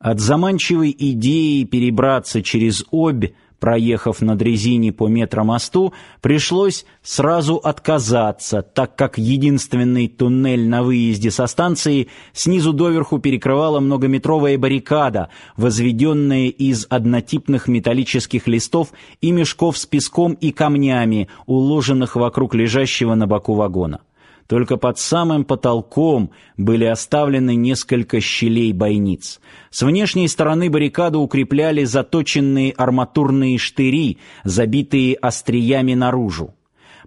От заманчивой идеи перебраться через Обь, проехав на дрезине по метромосту, пришлось сразу отказаться, так как единственный туннель на выезде со станции снизу доверху перекрывала многометровая баррикада, возведенная из однотипных металлических листов и мешков с песком и камнями, уложенных вокруг лежащего на боку вагона. Только под самым потолком были оставлены несколько щелей бойниц. С внешней стороны баррикаду укрепляли заточенные арматурные штыри, забитые остриями наружу.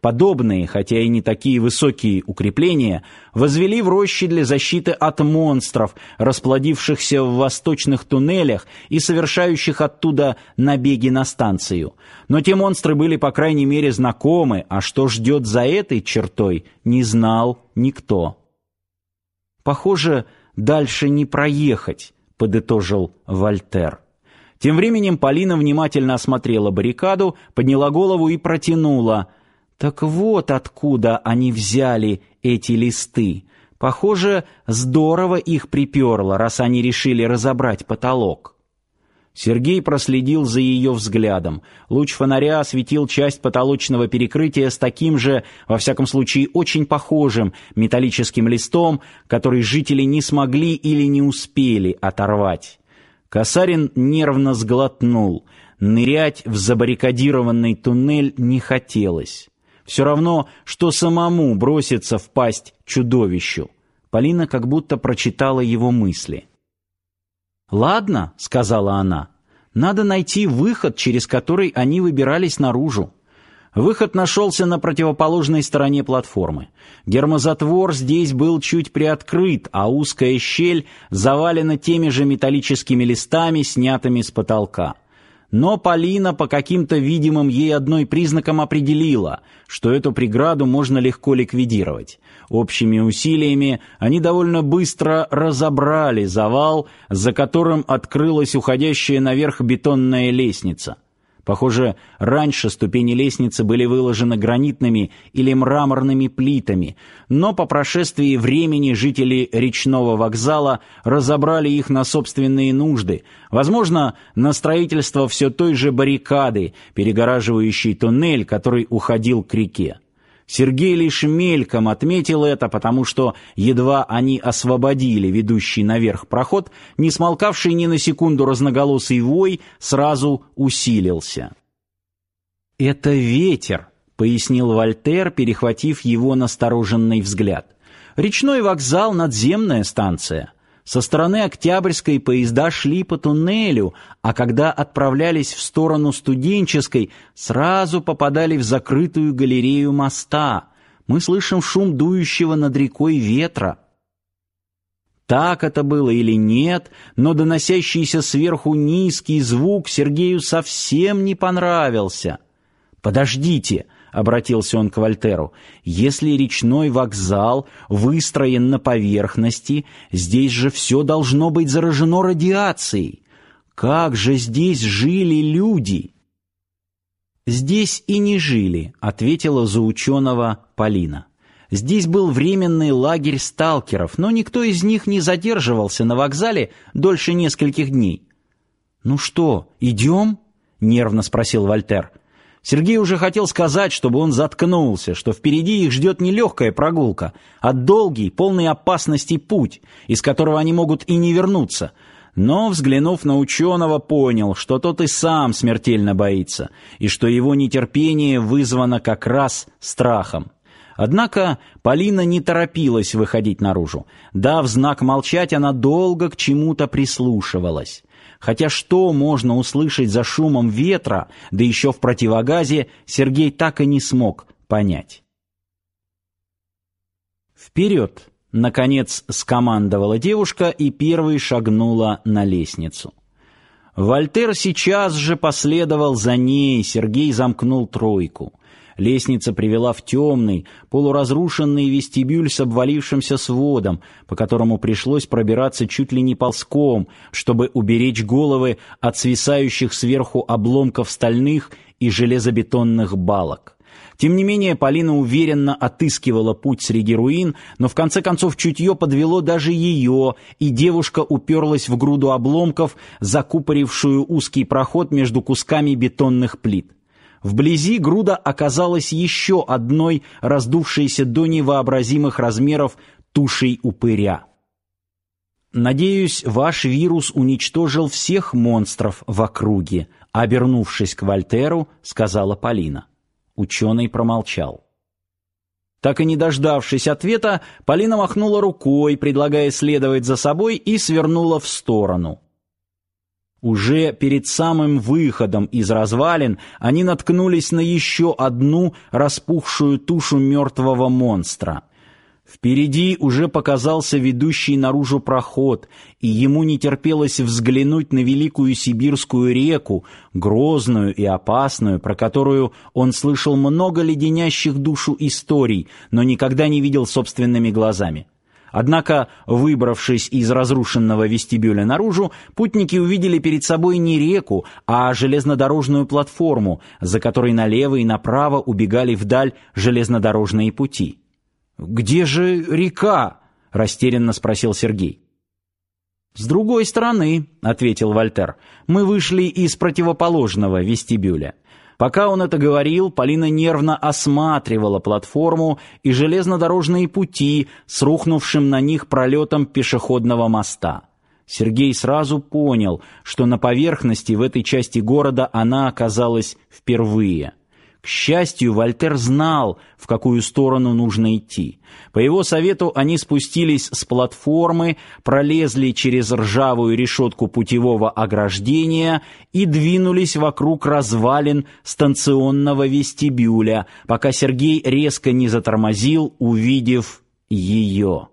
Подобные, хотя и не такие высокие укрепления, возвели в роще для защиты от монстров, расплодившихся в восточных туннелях и совершающих оттуда набеги на станцию. Но те монстры были, по крайней мере, знакомы, а что ждет за этой чертой, не знал никто. «Похоже, дальше не проехать», — подытожил Вольтер. Тем временем Полина внимательно осмотрела баррикаду, подняла голову и протянула — так вот откуда они взяли эти листы. Похоже, здорово их приперло, раз они решили разобрать потолок. Сергей проследил за ее взглядом. Луч фонаря осветил часть потолочного перекрытия с таким же, во всяком случае, очень похожим металлическим листом, который жители не смогли или не успели оторвать. Касарин нервно сглотнул. Нырять в забаррикадированный туннель не хотелось. Все равно, что самому броситься в пасть чудовищу. Полина как будто прочитала его мысли. «Ладно», — сказала она, — «надо найти выход, через который они выбирались наружу». Выход нашелся на противоположной стороне платформы. Гермозатвор здесь был чуть приоткрыт, а узкая щель завалена теми же металлическими листами, снятыми с потолка. Но Полина по каким-то видимым ей одной признакам определила, что эту преграду можно легко ликвидировать. Общими усилиями они довольно быстро разобрали завал, за которым открылась уходящая наверх бетонная лестница. Похоже, раньше ступени лестницы были выложены гранитными или мраморными плитами, но по прошествии времени жители речного вокзала разобрали их на собственные нужды, возможно, на строительство все той же баррикады, перегораживающей туннель, который уходил к реке. Сергей лишь мельком отметил это, потому что едва они освободили ведущий наверх проход, не смолкавший ни на секунду разноголосый вой сразу усилился. «Это ветер», — пояснил Вольтер, перехватив его настороженный взгляд. «Речной вокзал — надземная станция». Со стороны Октябрьской поезда шли по туннелю, а когда отправлялись в сторону Студенческой, сразу попадали в закрытую галерею моста. Мы слышим шум дующего над рекой ветра. Так это было или нет, но доносящийся сверху низкий звук Сергею совсем не понравился. «Подождите!» Обратился он к Вольтеру, если речной вокзал выстроен на поверхности, здесь же все должно быть заражено радиацией. Как же здесь жили люди? Здесь и не жили, ответила за ученого Полина. Здесь был временный лагерь сталкеров, но никто из них не задерживался на вокзале дольше нескольких дней. Ну что, идем? нервно спросил Вольтер. Сергей уже хотел сказать, чтобы он заткнулся, что впереди их ждет не легкая прогулка, а долгий, полный опасностей путь, из которого они могут и не вернуться. Но, взглянув на ученого, понял, что тот и сам смертельно боится, и что его нетерпение вызвано как раз страхом. Однако Полина не торопилась выходить наружу. Дав знак молчать, она долго к чему-то прислушивалась. Хотя что можно услышать за шумом ветра, да еще в противогазе, Сергей так и не смог понять. «Вперед!» — наконец скомандовала девушка и первой шагнула на лестницу. Вольтер сейчас же последовал за ней, Сергей замкнул тройку — Лестница привела в темный, полуразрушенный вестибюль с обвалившимся сводом, по которому пришлось пробираться чуть ли не ползком, чтобы уберечь головы от свисающих сверху обломков стальных и железобетонных балок. Тем не менее, Полина уверенно отыскивала путь среди руин, но в конце концов чутье подвело даже ее, и девушка уперлась в груду обломков, закупорившую узкий проход между кусками бетонных плит. Вблизи груда оказалась еще одной раздувшейся до невообразимых размеров тушей упыря. Надеюсь, ваш вирус уничтожил всех монстров в округе, обернувшись к Вальтеру, сказала Полина. Ученый промолчал. Так и не дождавшись ответа, Полина махнула рукой, предлагая следовать за собой, и свернула в сторону. Уже перед самым выходом из развалин они наткнулись на еще одну распухшую тушу мертвого монстра. Впереди уже показался ведущий наружу проход, и ему не терпелось взглянуть на великую сибирскую реку, грозную и опасную, про которую он слышал много леденящих душу историй, но никогда не видел собственными глазами. Однако, выбравшись из разрушенного вестибюля наружу, путники увидели перед собой не реку, а железнодорожную платформу, за которой налево и направо убегали вдаль железнодорожные пути. «Где же река?» — растерянно спросил Сергей. «С другой стороны», — ответил Вальтер, — «мы вышли из противоположного вестибюля». Пока он это говорил, Полина нервно осматривала платформу и железнодорожные пути с рухнувшим на них пролетом пешеходного моста. Сергей сразу понял, что на поверхности в этой части города она оказалась впервые. К счастью, Вальтер знал, в какую сторону нужно идти. По его совету они спустились с платформы, пролезли через ржавую решетку путевого ограждения и двинулись вокруг развалин станционного вестибюля, пока Сергей резко не затормозил, увидев ее.